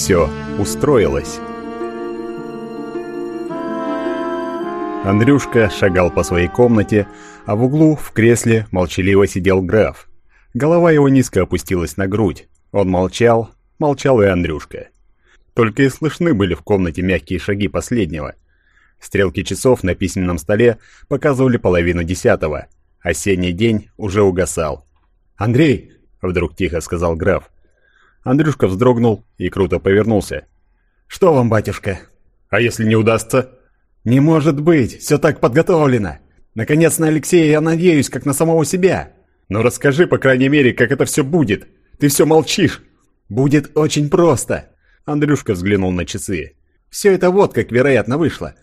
все устроилось. Андрюшка шагал по своей комнате, а в углу в кресле молчаливо сидел граф. Голова его низко опустилась на грудь. Он молчал, молчал и Андрюшка. Только и слышны были в комнате мягкие шаги последнего. Стрелки часов на письменном столе показывали половину десятого. Осенний день уже угасал. «Андрей!» — вдруг тихо сказал граф. Андрюшка вздрогнул и круто повернулся. «Что вам, батюшка?» «А если не удастся?» «Не может быть! Все так подготовлено! Наконец на Алексея я надеюсь, как на самого себя!» «Ну расскажи, по крайней мере, как это все будет! Ты все молчишь!» «Будет очень просто!» Андрюшка взглянул на часы. «Все это вот как вероятно вышло.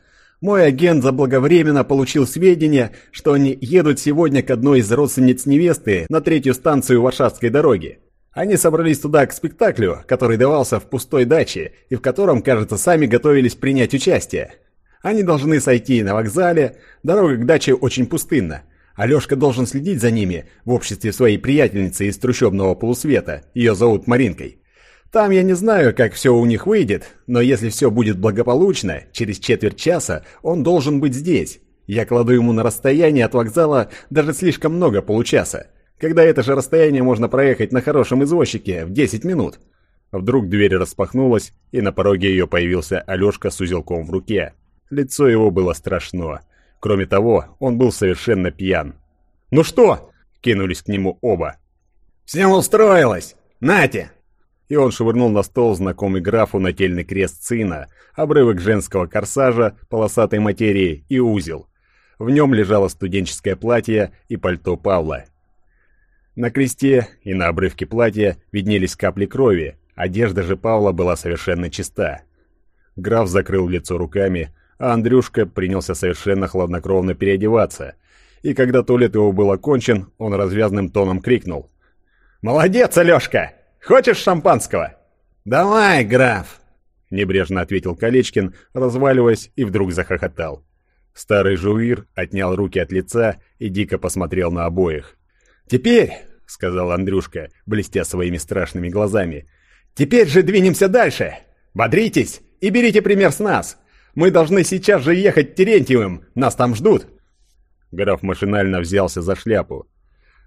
Мой агент заблаговременно получил сведения, что они едут сегодня к одной из родственниц невесты на третью станцию Варшавской дороги. Они собрались туда к спектаклю, который давался в пустой даче, и в котором, кажется, сами готовились принять участие. Они должны сойти на вокзале, дорога к даче очень пустынна. Алешка должен следить за ними в обществе своей приятельницы из трущобного полусвета, ее зовут Маринкой. Там я не знаю, как все у них выйдет, но если все будет благополучно, через четверть часа он должен быть здесь. Я кладу ему на расстояние от вокзала даже слишком много получаса, когда это же расстояние можно проехать на хорошем извозчике в 10 минут. Вдруг дверь распахнулась, и на пороге ее появился Алешка с узелком в руке. Лицо его было страшно. Кроме того, он был совершенно пьян. «Ну что?» — кинулись к нему оба. «Всем устроилось! Нате!» и он швырнул на стол знакомый графу нательный крест сына, обрывок женского корсажа, полосатой материи и узел. В нем лежало студенческое платье и пальто Павла. На кресте и на обрывке платья виднелись капли крови, одежда же Павла была совершенно чиста. Граф закрыл лицо руками, а Андрюшка принялся совершенно хладнокровно переодеваться, и когда туалет его был окончен, он развязным тоном крикнул. «Молодец, Алешка! Хочешь шампанского?» «Давай, граф!» — небрежно ответил Колечкин, разваливаясь, и вдруг захохотал. Старый жуир отнял руки от лица и дико посмотрел на обоих. «Теперь», — сказал Андрюшка, блестя своими страшными глазами, «теперь же двинемся дальше! Бодритесь и берите пример с нас! Мы должны сейчас же ехать Терентьевым, нас там ждут!» Граф машинально взялся за шляпу.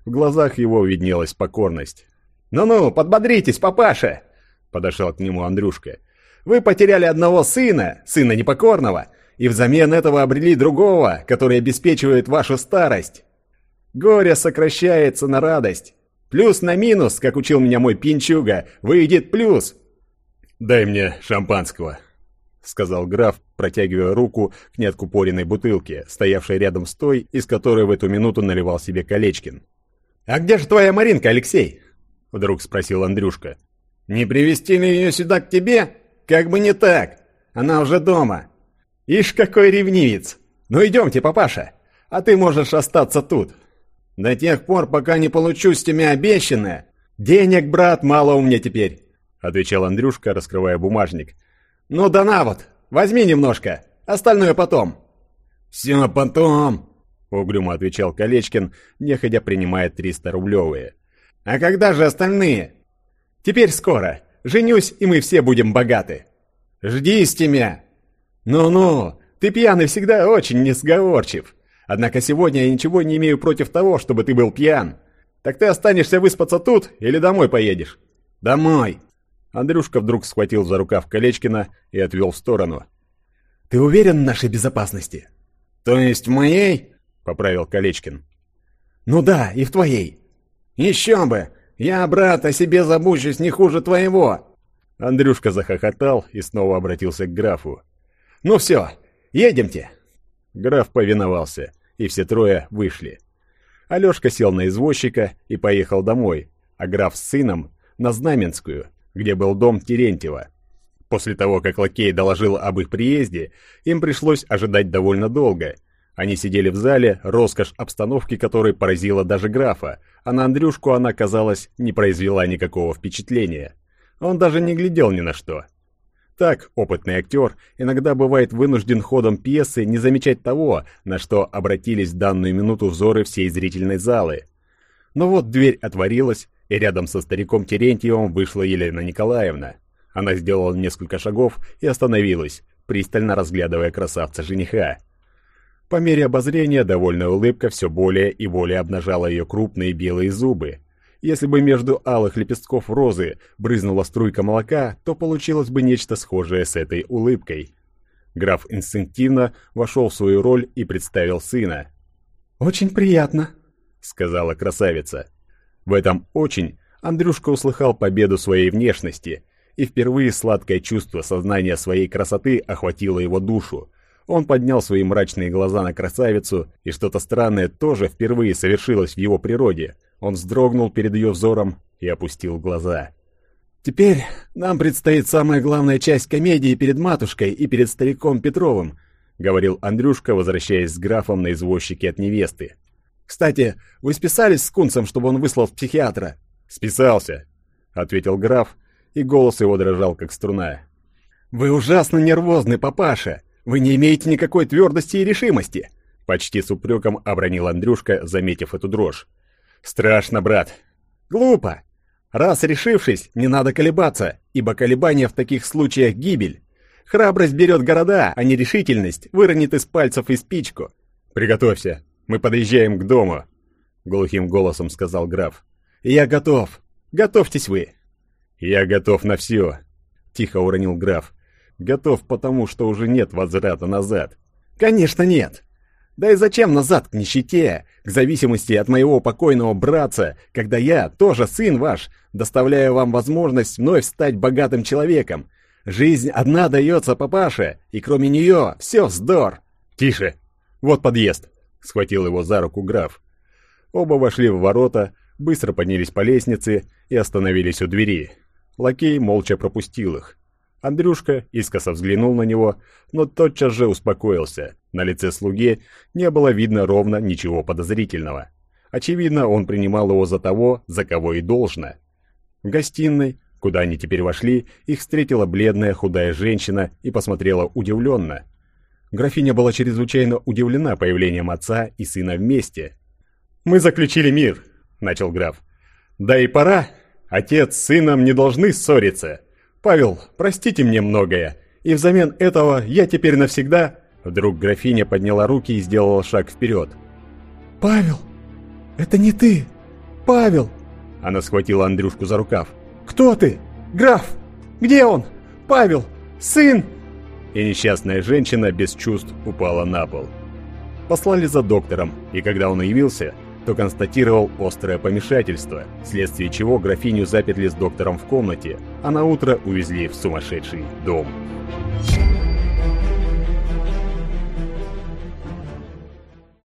В глазах его виднелась покорность. «Ну-ну, подбодритесь, папаша!» — подошел к нему Андрюшка. «Вы потеряли одного сына, сына непокорного, и взамен этого обрели другого, который обеспечивает вашу старость. Горе сокращается на радость. Плюс на минус, как учил меня мой пинчуга, выйдет плюс». «Дай мне шампанского», — сказал граф, протягивая руку к неоткупоренной бутылке, стоявшей рядом с той, из которой в эту минуту наливал себе Колечкин. «А где же твоя Маринка, Алексей?» — вдруг спросил Андрюшка. «Не привезти ли ее сюда к тебе? Как бы не так. Она уже дома. Ишь, какой ревнивец! Ну идемте, папаша, а ты можешь остаться тут. До тех пор, пока не получу с тебя обещанное. Денег, брат, мало у меня теперь», — отвечал Андрюшка, раскрывая бумажник. «Ну да на вот, возьми немножко, остальное потом». «Все потом», — угрюмо отвечал Колечкин, неходя принимая 300-рублевые. А когда же остальные? Теперь скоро. Женюсь, и мы все будем богаты. Жди с тебя. Ну-ну, ты пьяный всегда очень несговорчив. Однако сегодня я ничего не имею против того, чтобы ты был пьян. Так ты останешься выспаться тут или домой поедешь? Домой. Андрюшка вдруг схватил за рукав Колечкина и отвел в сторону. «Ты уверен в нашей безопасности?» «То есть в моей?» — поправил Колечкин. «Ну да, и в твоей. «Еще бы! Я, брат, о себе забочусь не хуже твоего!» Андрюшка захохотал и снова обратился к графу. «Ну все, едемте!» Граф повиновался, и все трое вышли. Алешка сел на извозчика и поехал домой, а граф с сыном на Знаменскую, где был дом Терентьева. После того, как лакей доложил об их приезде, им пришлось ожидать довольно долго – они сидели в зале, роскошь обстановки которой поразила даже графа, а на Андрюшку она, казалось, не произвела никакого впечатления. Он даже не глядел ни на что. Так, опытный актер иногда бывает вынужден ходом пьесы не замечать того, на что обратились в данную минуту взоры всей зрительной залы. Но вот дверь отворилась, и рядом со стариком Терентьевым вышла Елена Николаевна. Она сделала несколько шагов и остановилась, пристально разглядывая красавца-жениха. По мере обозрения довольная улыбка все более и более обнажала ее крупные белые зубы. Если бы между алых лепестков розы брызнула струйка молока, то получилось бы нечто схожее с этой улыбкой. Граф инстинктивно вошел в свою роль и представил сына. «Очень приятно», — сказала красавица. В этом «очень» Андрюшка услыхал победу своей внешности, и впервые сладкое чувство сознания своей красоты охватило его душу. Он поднял свои мрачные глаза на красавицу, и что-то странное тоже впервые совершилось в его природе. Он вздрогнул перед ее взором и опустил глаза. «Теперь нам предстоит самая главная часть комедии перед матушкой и перед стариком Петровым», — говорил Андрюшка, возвращаясь с графом на извозчике от невесты. «Кстати, вы списались с Кунцем, чтобы он выслал в психиатра?» «Списался», — ответил граф, и голос его дрожал, как струна. «Вы ужасно нервозны, папаша! Вы не имеете никакой твердости и решимости!» Почти с упреком обронил Андрюшка, заметив эту дрожь. «Страшно, брат!» «Глупо! Раз решившись, не надо колебаться, ибо колебания в таких случаях гибель. Храбрость берет города, а нерешительность выронит из пальцев и спичку. «Приготовься, мы подъезжаем к дому», — глухим голосом сказал граф. «Я готов. Готовьтесь вы». «Я готов на все», — тихо уронил граф. «Готов потому, что уже нет возврата назад». «Конечно нет. Да и зачем назад к нищете, к зависимости от моего покойного братца, когда я, тоже сын ваш, доставляю вам возможность вновь стать богатым человеком? Жизнь одна дается, папаше, и кроме нее все вздор. Тише! Вот подъезд!» — схватил его за руку граф. Оба вошли в ворота, быстро поднялись по лестнице и остановились у двери. Лакей молча пропустил их. Андрюшка искоса взглянул на него, но тотчас же успокоился. На лице слуги не было видно ровно ничего подозрительного. Очевидно, он принимал его за того, за кого и должно. В гостиной, куда они теперь вошли, их встретила бледная худая женщина и посмотрела удивленно. Графиня была чрезвычайно удивлена появлением отца и сына вместе. «Мы заключили мир», — начал граф. «Да и пора. Отец с сыном не должны ссориться. Павел, простите мне многое, и взамен этого я теперь навсегда...» Вдруг графиня подняла руки и сделала шаг вперед. «Павел! Это не ты! Павел!» Она схватила Андрюшку за рукав. «Кто ты? Граф! Где он? Павел! Сын!» И несчастная женщина без чувств упала на пол. Послали за доктором, и когда он явился, то констатировал острое помешательство, вследствие чего графиню заперли с доктором в комнате, а на утро увезли в сумасшедший дом. Thank